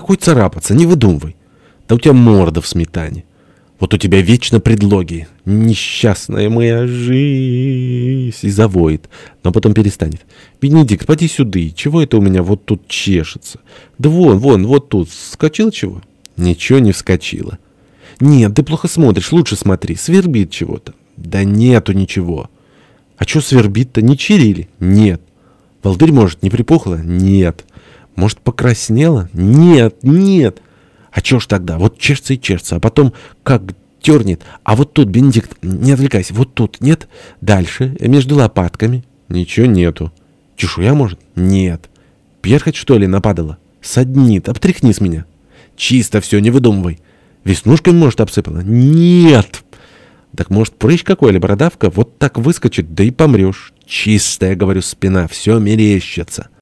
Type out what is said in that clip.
какой царапаться? Не выдумывай. Да у тебя морда в сметане. Вот у тебя вечно предлоги. Несчастная моя жизнь. И завоет, но потом перестанет. Бенедикт, поди сюда. Чего это у меня вот тут чешется? Да вон, вон, вот тут. Вскочил чего? Ничего не вскочило. Нет, ты плохо смотришь. Лучше смотри. Свербит чего-то. Да нету ничего. А что свербит-то? Не чирили? Нет. Волдырь, может, не припухла? Нет. Может, покраснела? Нет, нет. А чё ж тогда? Вот чешется и чешется, а потом как дернет. А вот тут, Бенедикт, не отвлекайся, вот тут, нет? Дальше, между лопатками. Ничего нету. Чешуя, может? Нет. Перхоть, что ли, нападала? Саднит, обтряхни с меня. Чисто все, не выдумывай. Веснушками, может, обсыпала? Нет. Так может, прыщ какой или бородавка? Вот так выскочит, да и помрешь. Чистая, говорю, спина, все мерещится.